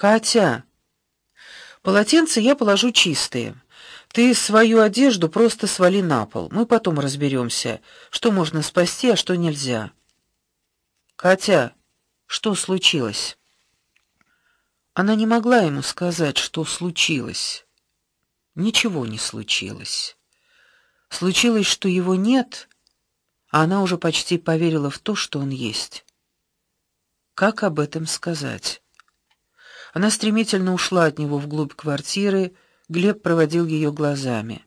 Катя, полотенца я положу чистые. Ты свою одежду просто свали на пол. Мы потом разберемся, что можно спасти, а что нельзя. Катя, что случилось? Она не могла ему сказать, что случилось. Ничего не случилось. Случилось, что его нет, а она уже почти поверила в то, что он есть. Как об этом сказать? Она стремительно ушла от него вглубь квартиры, Глеб проводил ее глазами.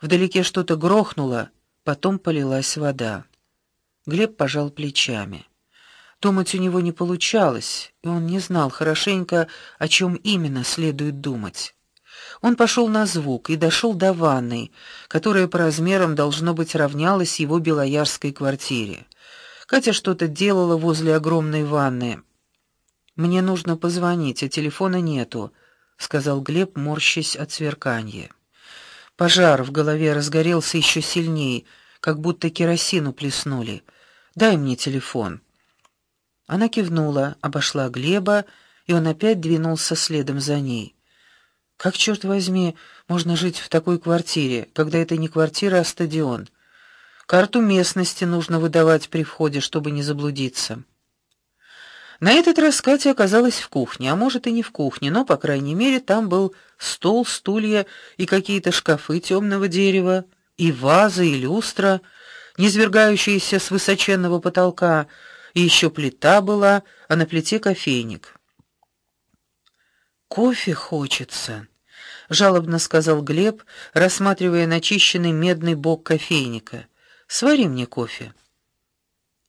Вдалеке что-то грохнуло, потом полилась вода. Глеб пожал плечами. Думать у него не получалось, и он не знал хорошенько, о чем именно следует думать. Он пошел на звук и дошел до ванной, которая по размерам должно быть равнялась его белоярской квартире. Катя что-то делала возле огромной ванны. Мне нужно позвонить, а телефона нету сказал Глеб, морщась от сверканья. Пожар в голове разгорелся еще сильнее, как будто керосину плеснули. Дай мне телефон. Она кивнула, обошла Глеба, и он опять двинулся следом за ней. Как черт возьми, можно жить в такой квартире, когда это не квартира, а стадион? Карту местности нужно выдавать при входе, чтобы не заблудиться. На этот раз Катя оказалась в кухне, а может и не в кухне, но по крайней мере там был стол, стулья и какие-то шкафы темного дерева, и вазы, и люстра, низвергающиеся с высоченного потолка, и еще плита была, а на плите кофейник. Кофе хочется, жалобно сказал Глеб, рассматривая начищенный медный бок кофейника. Свари мне кофе.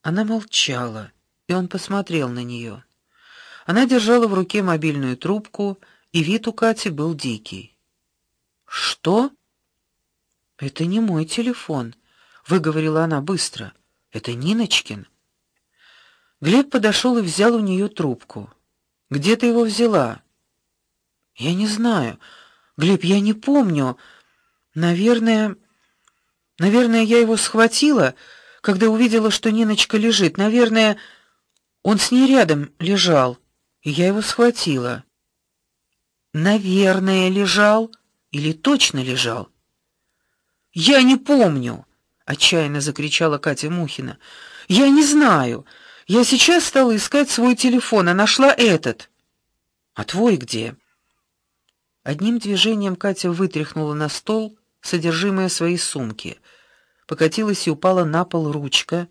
Она молчала и он посмотрел на нее. Она держала в руке мобильную трубку, и вид у Кати был дикий. Что? Это не мой телефон, выговорила она быстро. Это Ниночкин. Глеб подошел и взял у нее трубку. Где ты его взяла? Я не знаю. Глеб, я не помню. Наверное, наверное, я его схватила, когда увидела, что Ниночка лежит. Наверное, он с ней рядом лежал, и я его схватила. Наверное, лежал или точно лежал. Я не помню, отчаянно закричала Катя Мухина. Я не знаю. Я сейчас стала искать свой телефон, а нашла этот. А твой где? Одним движением Катя вытряхнула на стол содержимое своей сумки. Покатилась и упала на пол ручка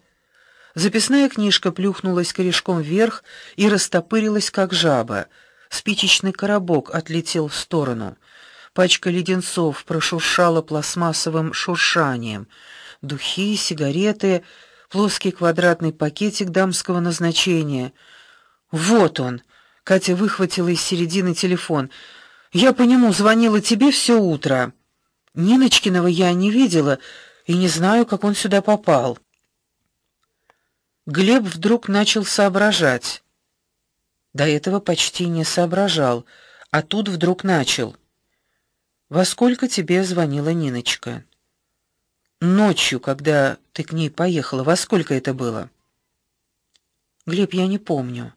Записная книжка плюхнулась корешком вверх и растопырилась как жаба. Спичечный коробок отлетел в сторону. Пачка леденцов прошуршала пластмассовым шуршанием. Духи, сигареты, плоский квадратный пакетик дамского назначения. Вот он. Катя выхватила из середины телефон. Я по нему звонила тебе все утро. Ниночкиного я не видела и не знаю, как он сюда попал. Глеб вдруг начал соображать. До этого почти не соображал, а тут вдруг начал. Во сколько тебе звонила Ниночка? Ночью, когда ты к ней поехала, во сколько это было? Глеб, я не помню.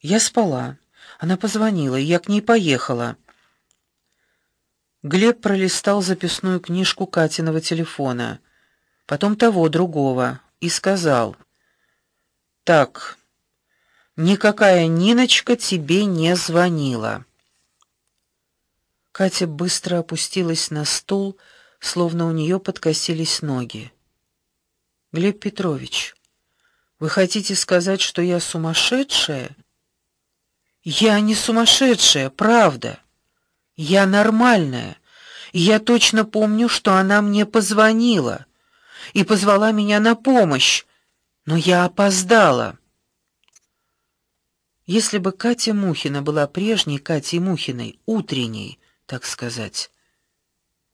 Я спала. Она позвонила, и я к ней поехала. Глеб пролистал записную книжку Катиного телефона, потом того другого и сказал: так. Никакая Ниночка тебе не звонила. Катя быстро опустилась на стул, словно у нее подкосились ноги. Глеб Петрович, вы хотите сказать, что я сумасшедшая? Я не сумасшедшая, правда. Я нормальная. я точно помню, что она мне позвонила и позвала меня на помощь, но я опоздала. Если бы Катя Мухина была прежней Катей Мухиной, утренней, так сказать,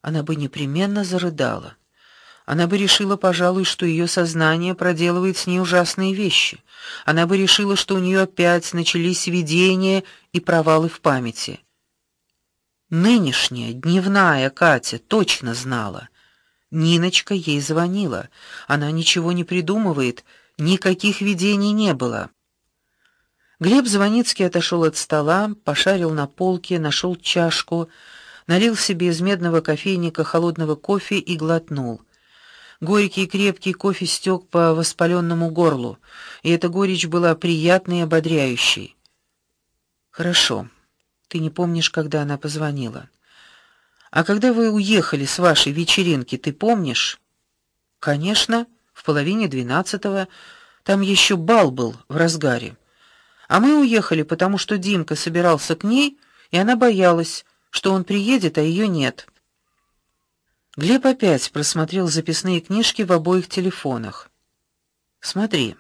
она бы непременно зарыдала. Она бы решила, пожалуй, что ее сознание проделывает с ней ужасные вещи. Она бы решила, что у нее опять начались видения и провалы в памяти. Нынешняя дневная Катя точно знала, Ниночка ей звонила. Она ничего не придумывает, никаких видений не было. Глеб Звоницкий отошел от стола, пошарил на полке, нашел чашку, налил себе из медного кофейника холодного кофе и глотнул. Горький и крепкий кофе стек по воспаленному горлу, и эта горечь была приятной и ободряющей. Хорошо. Ты не помнишь, когда она позвонила. А когда вы уехали с вашей вечеринки, ты помнишь? Конечно, в половине двенадцатого. Там еще бал был в разгаре. А мы уехали, потому что Димка собирался к ней, и она боялась, что он приедет, а ее нет. Глеб опять просмотрел записные книжки в обоих телефонах. Смотри.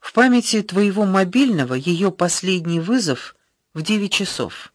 В памяти твоего мобильного ее последний вызов в девять часов.